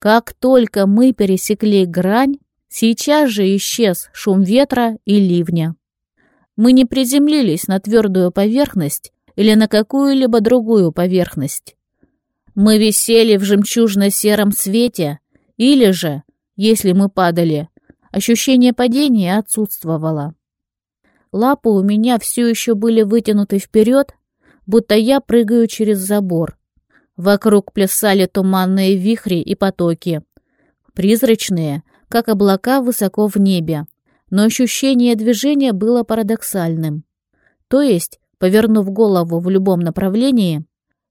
Как только мы пересекли грань, сейчас же исчез шум ветра и ливня. Мы не приземлились на твердую поверхность или на какую-либо другую поверхность. Мы висели в жемчужно-сером свете, или же, если мы падали, ощущение падения отсутствовало. Лапы у меня все еще были вытянуты вперед, будто я прыгаю через забор. Вокруг плясали туманные вихри и потоки. Призрачные, как облака высоко в небе, но ощущение движения было парадоксальным. То есть, повернув голову в любом направлении,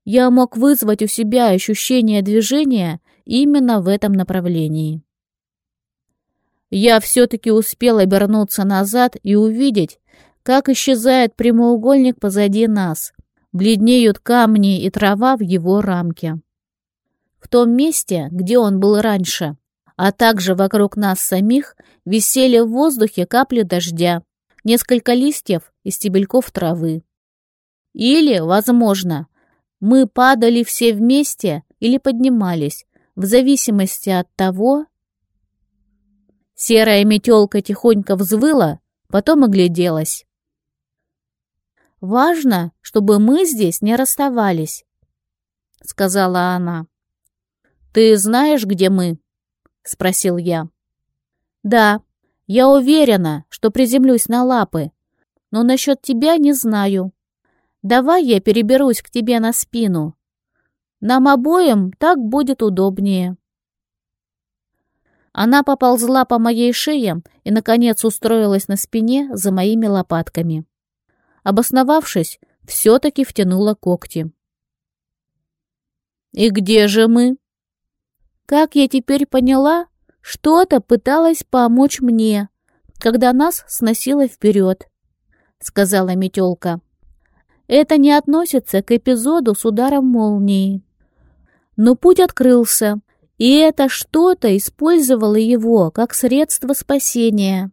я мог вызвать у себя ощущение движения именно в этом направлении. Я все-таки успел обернуться назад и увидеть, как исчезает прямоугольник позади нас, бледнеют камни и трава в его рамке. В том месте, где он был раньше, а также вокруг нас самих, висели в воздухе капли дождя, несколько листьев и стебельков травы. Или, возможно, мы падали все вместе или поднимались, в зависимости от того... Серая метелка тихонько взвыла, потом огляделась. «Важно, чтобы мы здесь не расставались», — сказала она. «Ты знаешь, где мы?» — спросил я. «Да, я уверена, что приземлюсь на лапы, но насчет тебя не знаю. Давай я переберусь к тебе на спину. Нам обоим так будет удобнее». Она поползла по моей шее и, наконец, устроилась на спине за моими лопатками обосновавшись, все-таки втянула когти. «И где же мы?» Как я теперь поняла, что-то пыталась помочь мне, когда нас сносило вперед, — сказала метелка. Это не относится к эпизоду с ударом молнии. Но путь открылся, и это что-то использовало его как средство спасения.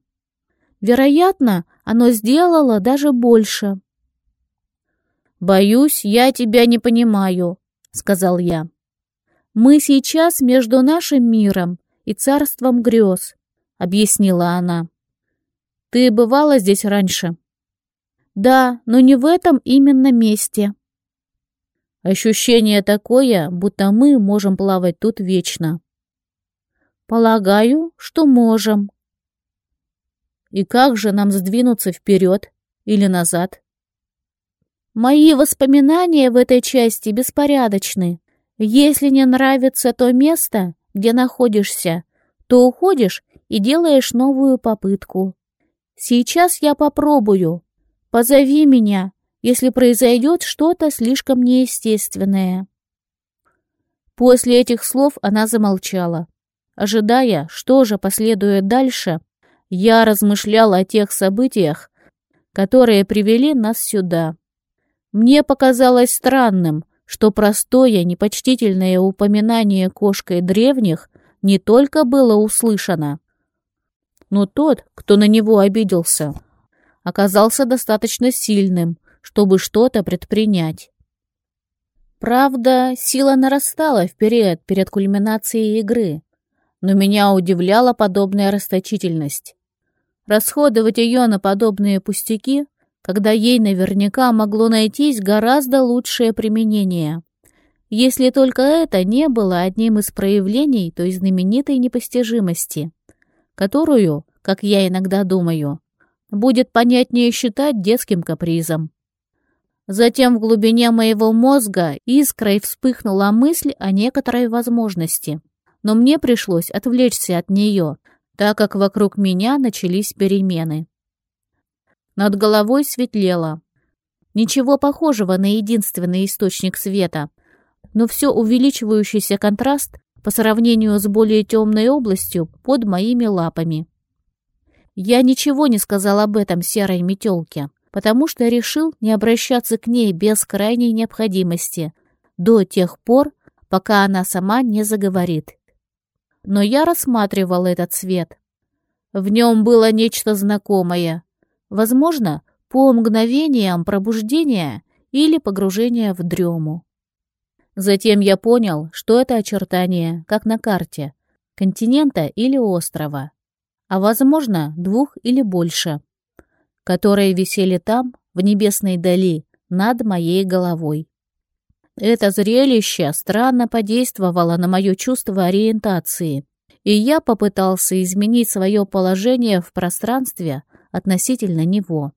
Вероятно, оно сделало даже больше. «Боюсь, я тебя не понимаю», — сказал я. «Мы сейчас между нашим миром и царством грез», — объяснила она. «Ты бывала здесь раньше?» «Да, но не в этом именно месте». Ощущение такое, будто мы можем плавать тут вечно. Полагаю, что можем, и как же нам сдвинуться вперед или назад? Мои воспоминания в этой части беспорядочны. Если не нравится то место, где находишься, то уходишь и делаешь новую попытку. Сейчас я попробую. Позови меня, если произойдет что-то слишком неестественное. После этих слов она замолчала, ожидая, что же последует дальше, я размышлял о тех событиях, которые привели нас сюда. Мне показалось странным, что простое, непочтительное упоминание кошкой древних не только было услышано, но тот, кто на него обиделся, оказался достаточно сильным, чтобы что-то предпринять. Правда, сила нарастала вперед перед кульминацией игры, но меня удивляла подобная расточительность. Расходовать ее на подобные пустяки, когда ей наверняка могло найтись гораздо лучшее применение. Если только это не было одним из проявлений той знаменитой непостижимости, которую, как я иногда думаю, будет понятнее считать детским капризом. Затем в глубине моего мозга искрой вспыхнула мысль о некоторой возможности, но мне пришлось отвлечься от нее, так как вокруг меня начались перемены. Над головой светлело. Ничего похожего на единственный источник света, но все увеличивающийся контраст по сравнению с более темной областью под моими лапами. Я ничего не сказал об этом серой метелке, потому что решил не обращаться к ней без крайней необходимости до тех пор, пока она сама не заговорит но я рассматривал этот цвет. В нем было нечто знакомое. Возможно, по мгновениям пробуждения или погружения в дрему. Затем я понял, что это очертание, как на карте, континента или острова, а, возможно, двух или больше, которые висели там, в небесной дали, над моей головой. Это зрелище странно подействовало на мое чувство ориентации, и я попытался изменить свое положение в пространстве относительно него.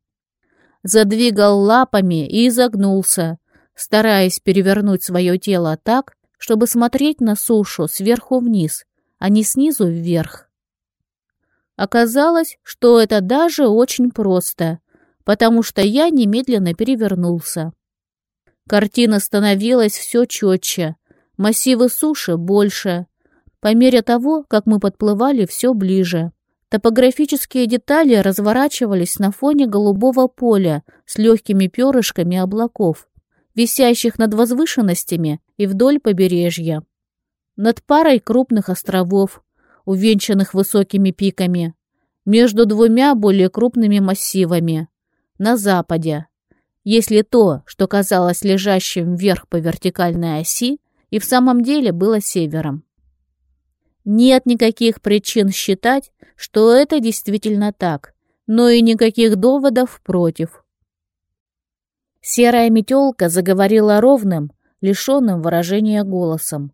Задвигал лапами и изогнулся, стараясь перевернуть свое тело так, чтобы смотреть на сушу сверху вниз, а не снизу вверх. Оказалось, что это даже очень просто, потому что я немедленно перевернулся. Картина становилась все четче, массивы суши больше, по мере того, как мы подплывали все ближе. Топографические детали разворачивались на фоне голубого поля с легкими перышками облаков, висящих над возвышенностями и вдоль побережья. Над парой крупных островов, увенчанных высокими пиками, между двумя более крупными массивами, на западе, если то, что казалось лежащим вверх по вертикальной оси, и в самом деле было севером. Нет никаких причин считать, что это действительно так, но и никаких доводов против. Серая метелка заговорила ровным, лишенным выражения голосом.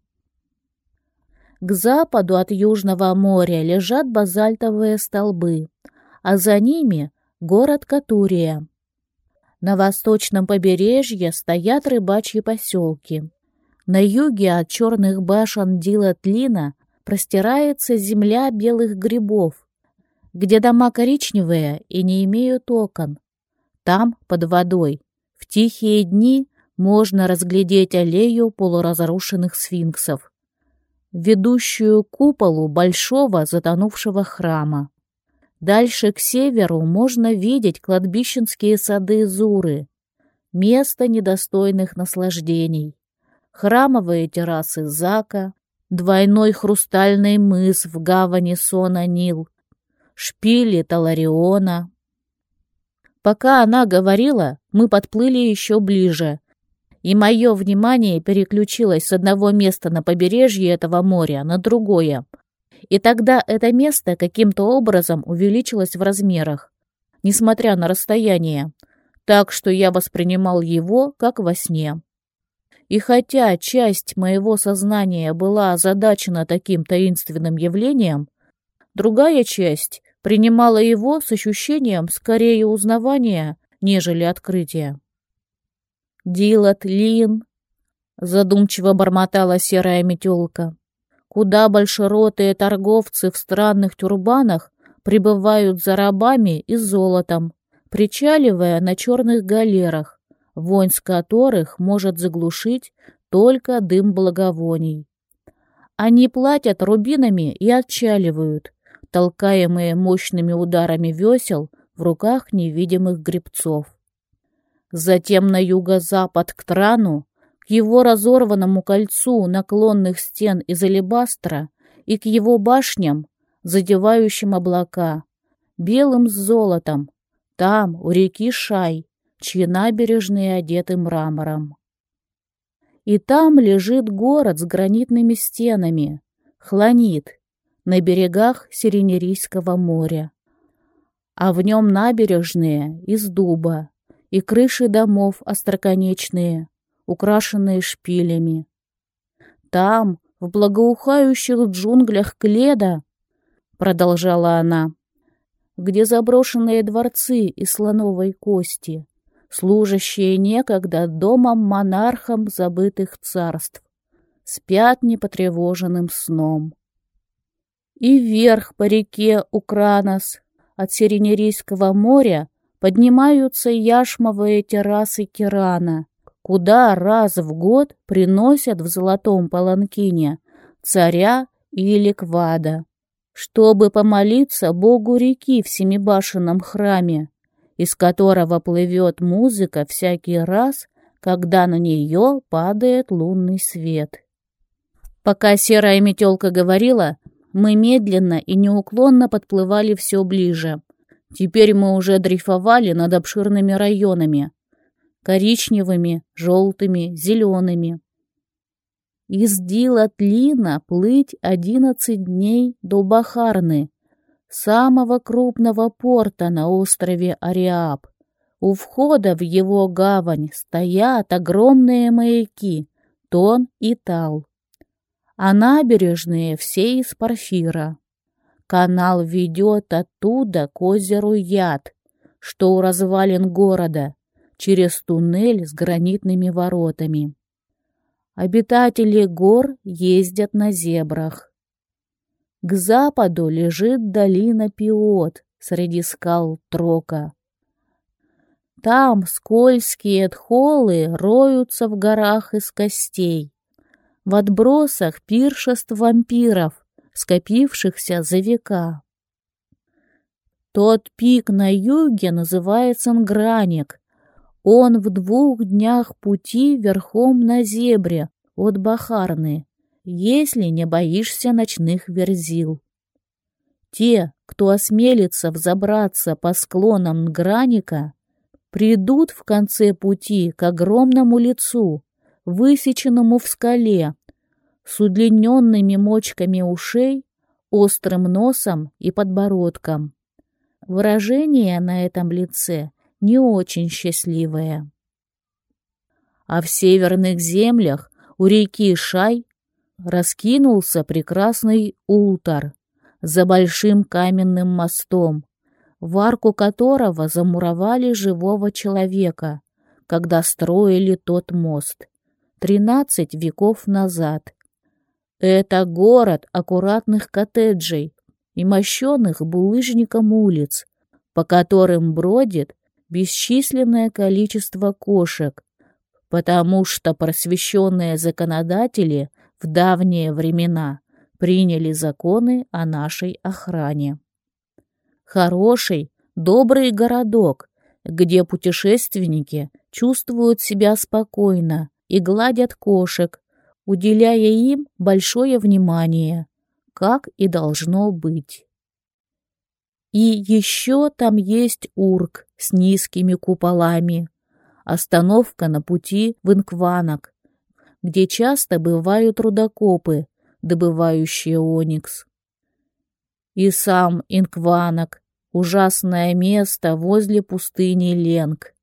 К западу от Южного моря лежат базальтовые столбы, а за ними город Катурия. На восточном побережье стоят рыбачьи поселки. На юге от черных башен Дилатлина простирается земля белых грибов, где дома коричневые и не имеют окон. Там, под водой, в тихие дни можно разглядеть аллею полуразрушенных сфинксов, ведущую к куполу большого затонувшего храма. Дальше к северу можно видеть кладбищенские сады Зуры, место недостойных наслаждений, храмовые террасы Зака, двойной хрустальный мыс в гавани Сона-Нил, шпили Талариона. Пока она говорила, мы подплыли еще ближе, и мое внимание переключилось с одного места на побережье этого моря на другое, и тогда это место каким-то образом увеличилось в размерах, несмотря на расстояние, так что я воспринимал его как во сне. И хотя часть моего сознания была озадачена таким таинственным явлением, другая часть принимала его с ощущением скорее узнавания, нежели открытия. «Дилат Лин», — задумчиво бормотала серая метелка, куда большеротые торговцы в странных тюрбанах прибывают за рабами и золотом, причаливая на черных галерах, вонь с которых может заглушить только дым благовоний. Они платят рубинами и отчаливают, толкаемые мощными ударами весел в руках невидимых гребцов. Затем на юго-запад к Трану к его разорванному кольцу наклонных стен из алебастра и к его башням, задевающим облака, белым с золотом, там, у реки Шай, чьи набережные одеты мрамором. И там лежит город с гранитными стенами, Хланит, на берегах Сиренерийского моря. А в нем набережные из дуба и крыши домов остроконечные, украшенные шпилями. Там, в благоухающих джунглях Кледа, продолжала она, где заброшенные дворцы из слоновой кости, служащие некогда домом монархам забытых царств, спят непотревоженным сном. И вверх по реке Укранос от Сиренерийского моря поднимаются яшмовые террасы Кирана, куда раз в год приносят в золотом паланкине царя или квада, чтобы помолиться богу реки в семибашенном храме, из которого плывет музыка всякий раз, когда на нее падает лунный свет. Пока серая метелка говорила, мы медленно и неуклонно подплывали все ближе. Теперь мы уже дрейфовали над обширными районами, коричневыми, желтыми, зелеными. Из Дилатлина плыть одиннадцать дней до Бахарны, самого крупного порта на острове Ариаб. У входа в его гавань стоят огромные маяки Тон и Тал, а набережные все из порфира. Канал ведет оттуда к озеру Яд, что у развалин города, через туннель с гранитными воротами. Обитатели гор ездят на зебрах. К западу лежит долина Пиот среди скал Трока. Там скользкие тхолы роются в горах из костей. В отбросах пиршеств вампиров, скопившихся за века. Тот пик на юге называется Нграник. Он в двух днях пути верхом на зебре от Бахарны, если не боишься ночных верзил. Те, кто осмелится взобраться по склонам Нграника, придут в конце пути к огромному лицу, высеченному в скале, с удлиненными мочками ушей, острым носом и подбородком. Выражение на этом лице не очень счастливое. А в северных землях у реки Шай раскинулся прекрасный ултар за большим каменным мостом, в арку которого замуровали живого человека, когда строили тот мост, тринадцать веков назад. Это город аккуратных коттеджей и мощенных булыжником улиц, по которым бродит бесчисленное количество кошек, потому что просвещенные законодатели в давние времена приняли законы о нашей охране. Хороший, добрый городок, где путешественники чувствуют себя спокойно и гладят кошек, уделяя им большое внимание, как и должно быть. И еще там есть Урк с низкими куполами, остановка на пути в Инкванок, где часто бывают рудокопы, добывающие оникс. И сам Инкванок — ужасное место возле пустыни Ленг.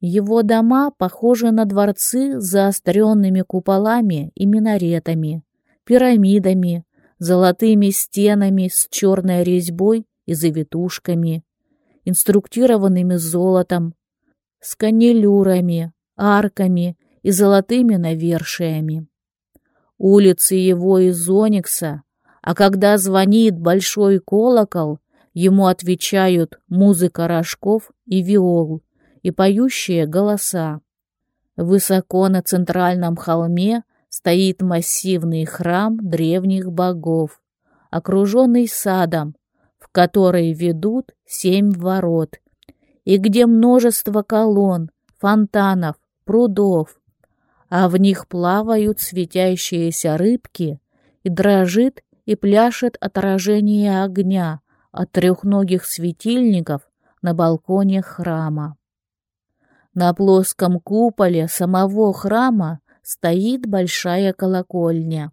Его дома похожи на дворцы с заостренными куполами и минаретами, пирамидами, золотыми стенами с черной резьбой и завитушками, инструктированными золотом, с канилюрами, арками и золотыми навершиями. Улицы его из оникса а когда звонит большой колокол, ему отвечают музыка рожков и виол и поющие голоса. Высоко на центральном холме стоит массивный храм древних богов, окруженный садом, в который ведут семь ворот, и где множество колонн, фонтанов, прудов, а в них плавают светящиеся рыбки и дрожит и пляшет отражение огня от трехногих светильников на балконе храма. На плоском куполе самого храма стоит большая колокольня.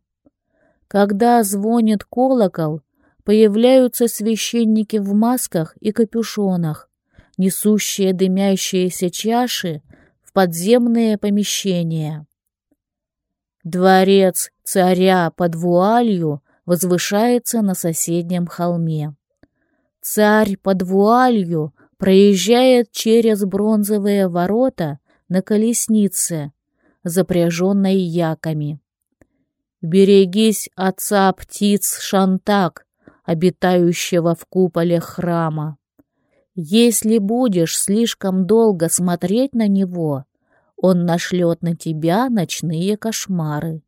Когда звонит колокол, появляются священники в масках и капюшонах, несущие дымящиеся чаши в подземные помещения. Дворец царя под вуалью возвышается на соседнем холме. Царь под вуалью проезжает через бронзовые ворота на колеснице, запряженной яками. Берегись отца птиц Шантак, обитающего в куполе храма. Если будешь слишком долго смотреть на него, он нашлет на тебя ночные кошмары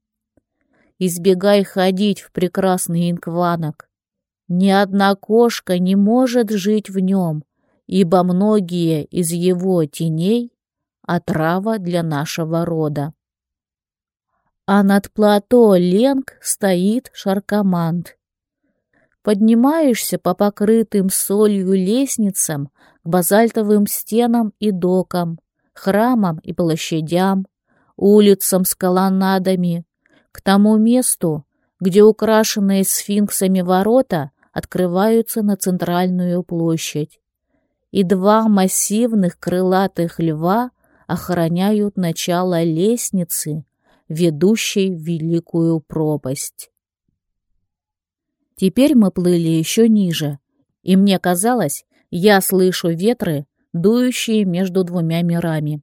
избегай ходить в прекрасный инкванок. Ни одна кошка не может жить в нем, ибо многие из его теней — отрава для нашего рода. А над плато Ленг стоит шаркомант. Поднимаешься по покрытым солью лестницам к базальтовым стенам и докам, храмам и площадям, улицам с колоннадами, к тому месту, где украшенные сфинксами ворота открываются на центральную площадь, и два массивных крылатых льва охраняют начало лестницы, ведущей в великую пропасть. Теперь мы плыли еще ниже, и мне казалось, я слышу ветры, дующие между двумя мирами.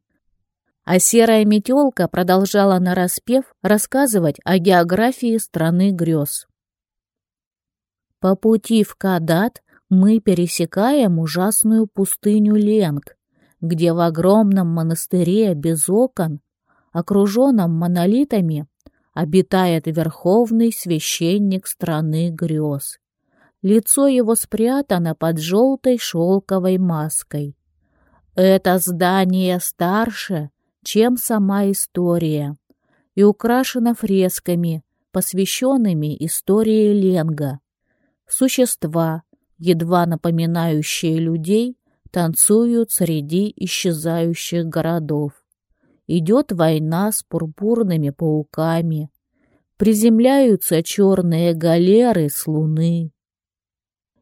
А серая метелка продолжала нараспев рассказывать о географии страны грез. По пути в Кадат мы пересекаем ужасную пустыню Ленг, где в огромном монастыре без окон, окруженном монолитами, обитает верховный священник страны грез. Лицо его спрятано под желтой шелковой маской. Это здание старше, чем сама история, и украшено фресками, посвященными истории Ленга. Существа, едва напоминающие людей, танцуют среди исчезающих городов. Идет война с пурпурными пауками. Приземляются черные галеры с луны.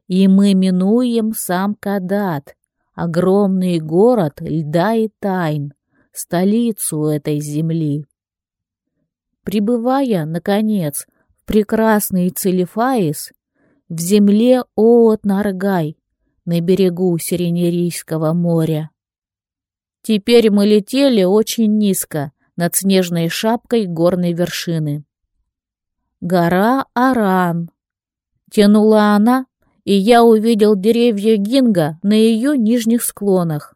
И мы минуем сам Кадат, огромный город льда и тайн, столицу этой земли. Прибывая, наконец, в прекрасный Целифаис, в земле Оот-Наргай, на берегу Сиренерийского моря. Теперь мы летели очень низко, над снежной шапкой горной вершины. Гора Аран. Тянула она и я увидел деревья гинга на ее нижних склонах.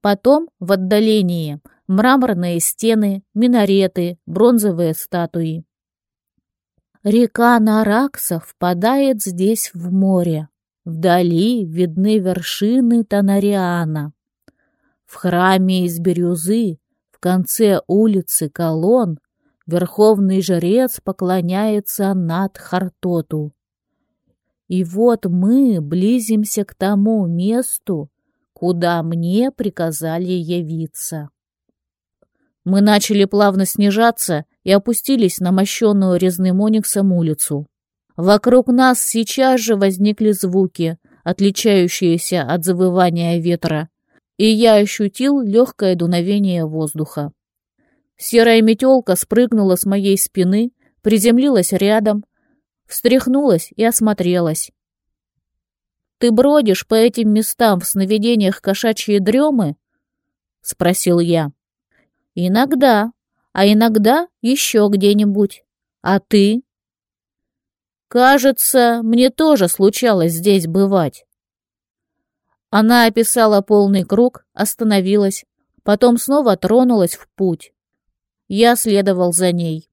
Потом, в отдалении, мраморные стены, минареты, бронзовые статуи. Река Наракса впадает здесь в море. Вдали видны вершины Танариана. В храме из бирюзы, в конце улицы Колон, верховный жрец поклоняется над Хартоту. И вот мы близимся к тому месту, куда мне приказали явиться. Мы начали плавно снижаться и опустились на мощенную резным ониксом улицу. Вокруг нас сейчас же возникли звуки, отличающиеся от завывания ветра, и я ощутил легкое дуновение воздуха. Серая метелка спрыгнула с моей спины, приземлилась рядом, встряхнулась и осмотрелась. «Ты бродишь по этим местам в сновидениях кошачьей дремы?» — спросил я. «Иногда, а иногда еще где-нибудь. А ты?» «Кажется, мне тоже случалось здесь бывать». Она описала полный круг, остановилась, потом снова тронулась в путь. Я следовал за ней.